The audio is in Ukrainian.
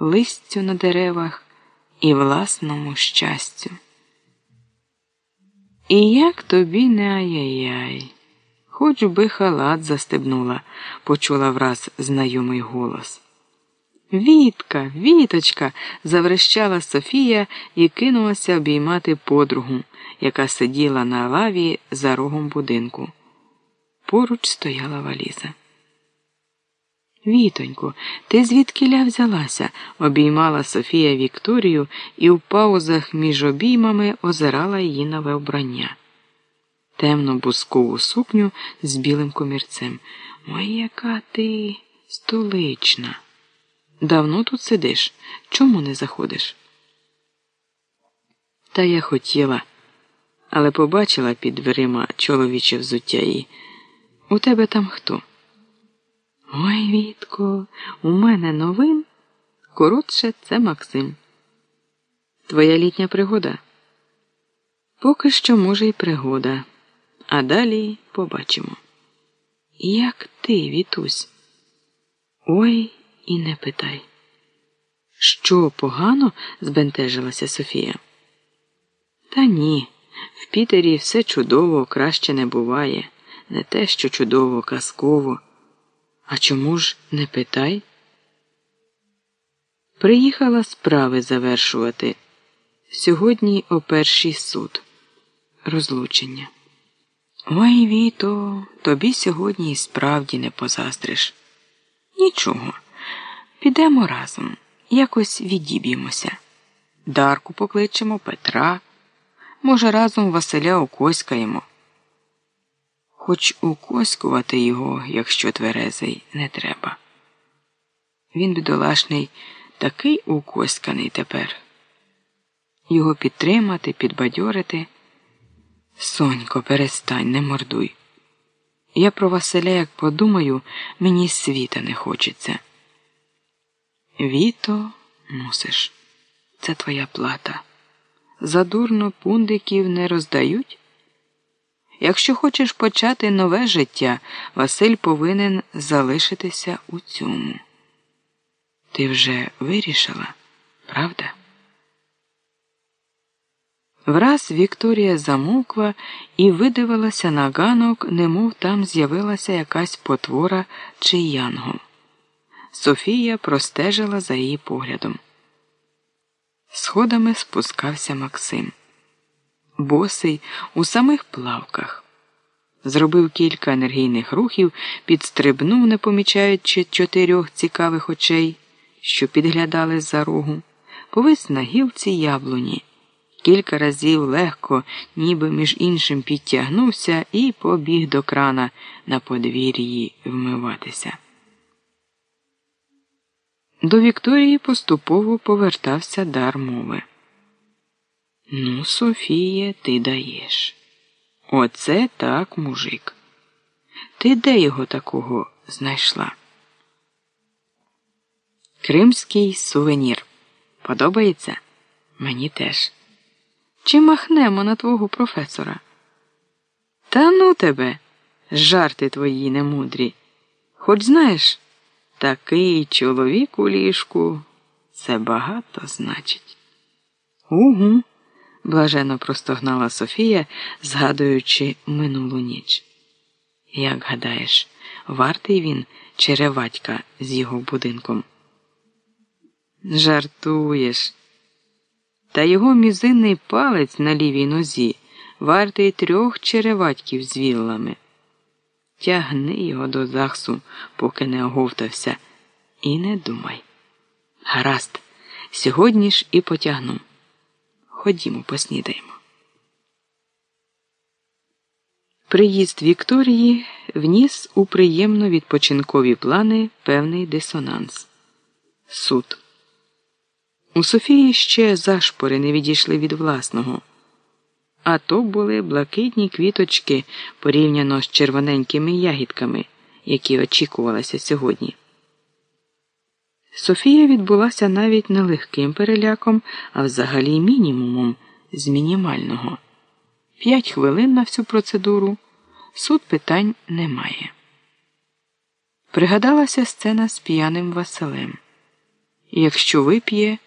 листю на деревах і власному щастю. І як тобі не ай-яй-яй, хоч би халат застебнула, почула враз знайомий голос. Вітка, віточка, заврещала Софія і кинулася обіймати подругу, яка сиділа на лаві за рогом будинку. Поруч стояла валіза. Вітонько, ти звідкиля взялася? обіймала Софія Вікторію і в паузах між обіймами озирала її нове вбрання. Темно бускову сукню з білим комірцем. Ой, яка ти столична. Давно тут сидиш? Чому не заходиш? Та я хотіла, але побачила під дверима чоловіче взуття і у тебе там хто? Ой, Вітко, у мене новин. Коротше, це Максим. Твоя літня пригода? Поки що, може, й пригода, а далі побачимо. Як ти, Вітусь? Ой, і не питай. Що погано? збентежилася Софія. Та ні, в Пітері все чудово, краще не буває, не те, що чудово, казково. А чому ж не питай? Приїхала справи завершувати. Сьогодні о перший суд. Розлучення. Ой, Віто, тобі сьогодні і справді не позаздриш. Нічого. Підемо разом, якось відіб'ємося. Дарку покличемо Петра. Може, разом Василя окоськаємо. Хоч укоськувати його, якщо тверезий, не треба. Він бідолашний, такий укоськаний тепер. Його підтримати, підбадьорити. Сонько, перестань, не мордуй. Я про Василя, як подумаю, мені світа не хочеться. Віто мусиш, це твоя плата. Задурно пундиків не роздають. Якщо хочеш почати нове життя, Василь повинен залишитися у цьому. Ти вже вирішила, правда? Враз Вікторія замовкла і видивилася на ганок, немов там з'явилася якась потвора чи янгол. Софія простежила за її поглядом. Сходами спускався Максим. Босий у самих плавках. Зробив кілька енергійних рухів, підстрибнув, не помічаючи чотирьох цікавих очей, що підглядали за рогу, повис на гілці яблуні. Кілька разів легко, ніби між іншим підтягнувся і побіг до крана на подвір'ї вмиватися. До Вікторії поступово повертався дар мови. Ну, Софіє, ти даєш. Оце так, мужик. Ти де його такого знайшла? Кримський сувенір. Подобається? Мені теж. Чи махнемо на твого професора? Та ну тебе, жарти твої немудрі. Хоч знаєш, такий чоловік у ліжку це багато значить. Угу блаженно простогнала Софія, згадуючи минулу ніч. Як гадаєш, вартий він череватька з його будинком? Жартуєш. Та його мізинний палець на лівій нозі вартий трьох череватьків з віллами. Тягни його до захсу, поки не оговтався, і не думай. Гаразд, сьогодні ж і потягну. Ходімо, поснідаємо. Приїзд Вікторії вніс у приємно відпочинкові плани певний дисонанс. Суд. У Софії ще зашпори не відійшли від власного. А то були блакитні квіточки порівняно з червоненькими ягідками, які очікувалися сьогодні. Софія відбулася навіть не легким переляком, а взагалі мінімумом з мінімального. П'ять хвилин на всю процедуру. Суд питань немає. Пригадалася сцена з п'яним Василем. Якщо вип'є,